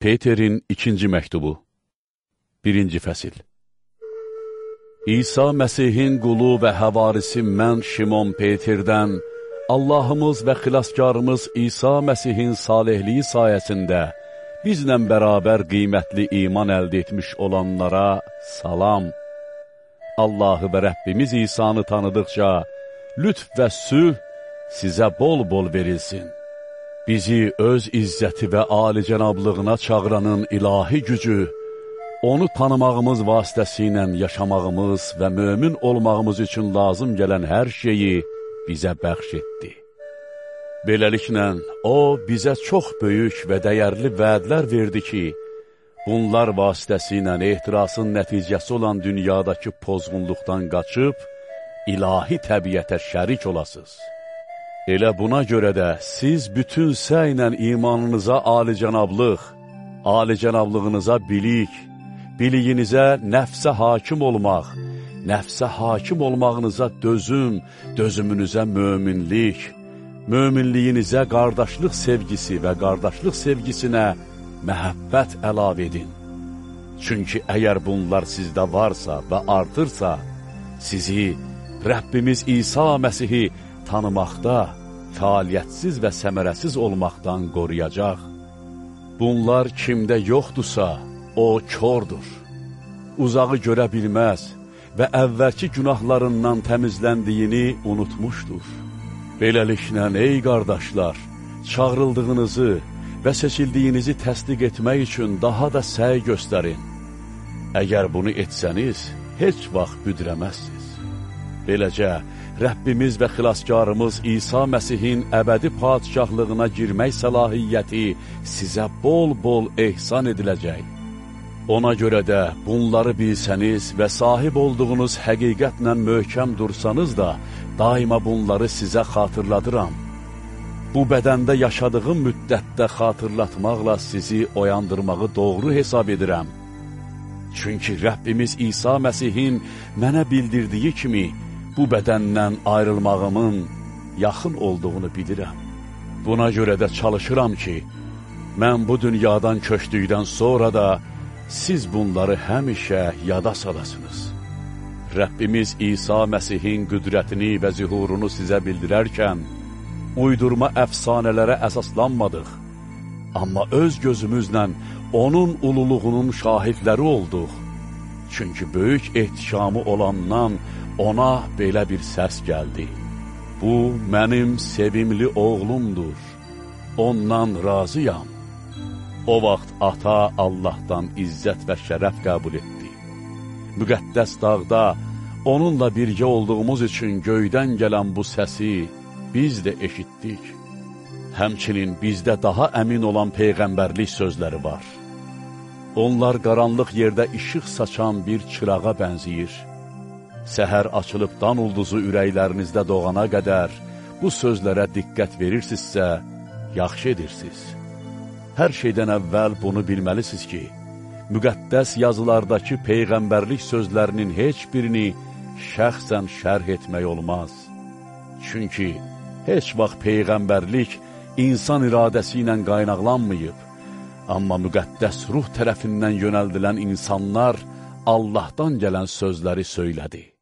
Peterin ikinci məktubu Birinci fəsil İsa Məsihin qulu və həvarisi mən Şimon Peterdən Allahımız və xilaskarımız İsa Məsihin salihliyi sayəsində bizlə bərabər qiymətli iman əldə etmiş olanlara salam. Allahı və Rəbbimiz İsanı tanıdıqca lütf və sülh sizə bol-bol verilsin. Bizi öz izzəti və alicənablığına çağıranın ilahi gücü, onu tanımağımız vasitəsilə yaşamağımız və mömin olmağımız üçün lazım gələn hər şeyi bizə bəxş etdi. Beləliklə, O, bizə çox böyük və dəyərli vədlər verdi ki, bunlar vasitəsilə ehtirasın nəticəsi olan dünyadakı pozğunluqdan qaçıb, ilahi təbiətə şərik olasınız. Elə buna görə də siz bütün səylə imanınıza alicənablıq, alicənablığınıza bilik, biliyinizə nəfsə hakim olmaq, nəfsə hakim olmağınıza dözüm, dözümünüzə möminlik, möminliyinizə qardaşlıq sevgisi və qardaşlıq sevgisinə məhəbbət əlavə edin. Çünki əgər bunlar sizdə varsa və artırsa, sizi Rəbbimiz İsa Məsihi tanımaqda, fəaliyyətsiz və səmərəsiz olmaqdan qoruyacaq. Bunlar kimdə yoxdursa, o kordur, uzağı görə bilməz və əvvəlki günahlarından təmizləndiyini unutmuşdur. Beləliklə, ey qardaşlar, çağrıldığınızı və seçildiyinizi təsdiq etmək üçün daha da səy göstərin. Əgər bunu etsəniz, heç vaxt büdrəməzsiniz. Beləcə, Rəbbimiz və xilaskarımız İsa Məsihin əbədi padişahlığına girmək səlahiyyəti sizə bol-bol ehsan ediləcək. Ona görə də bunları bilsəniz və sahib olduğunuz həqiqətlə möhkəm dursanız da, daima bunları sizə xatırladıram. Bu bədəndə yaşadığım müddətdə xatırlatmaqla sizi oyandırmağı doğru hesab edirəm. Çünki Rəbbimiz İsa Məsihin mənə bildirdiyi kimi, bu bədəndən ayrılmağımın yaxın olduğunu bilirəm. Buna görə də çalışıram ki, mən bu dünyadan köçdükdən sonra da siz bunları həmişə yada salasınız. Rəbbimiz İsa Məsihin qüdrətini və zihurunu sizə bildirərkən, uydurma əfsanələrə əsaslanmadıq. Amma öz gözümüzlə onun ululuğunun şahidləri olduq. Çünki böyük ehtişamı olandan ona belə bir səs gəldi. Bu, mənim sevimli oğlumdur, ondan razıyam. O vaxt ata Allahdan izzət və şərəf qəbul etdi. Müqəddəs dağda onunla birgə olduğumuz üçün göydən gələn bu səsi biz də eşitdik. Həmçinin bizdə daha əmin olan peyğəmbərlik sözləri var. Onlar qaranlıq yerdə işıq saçan bir çırağa bənziyir səhər açılıb dan ulduzu ürəklərinizdə doğana qədər bu sözlərə diqqət verirsinizsə, yaxşı edirsiniz. Hər şeydən əvvəl bunu bilməlisiniz ki, müqəddəs yazılardakı peyğəmbərlik sözlərinin heç birini şəxsən şərh etmək olmaz. Çünki heç vaxt peyğəmbərlik insan iradəsi ilə qaynaqlanmayıb, amma müqəddəs ruh tərəfindən yönəldilən insanlar Allahdan gələn sözləri söylədi.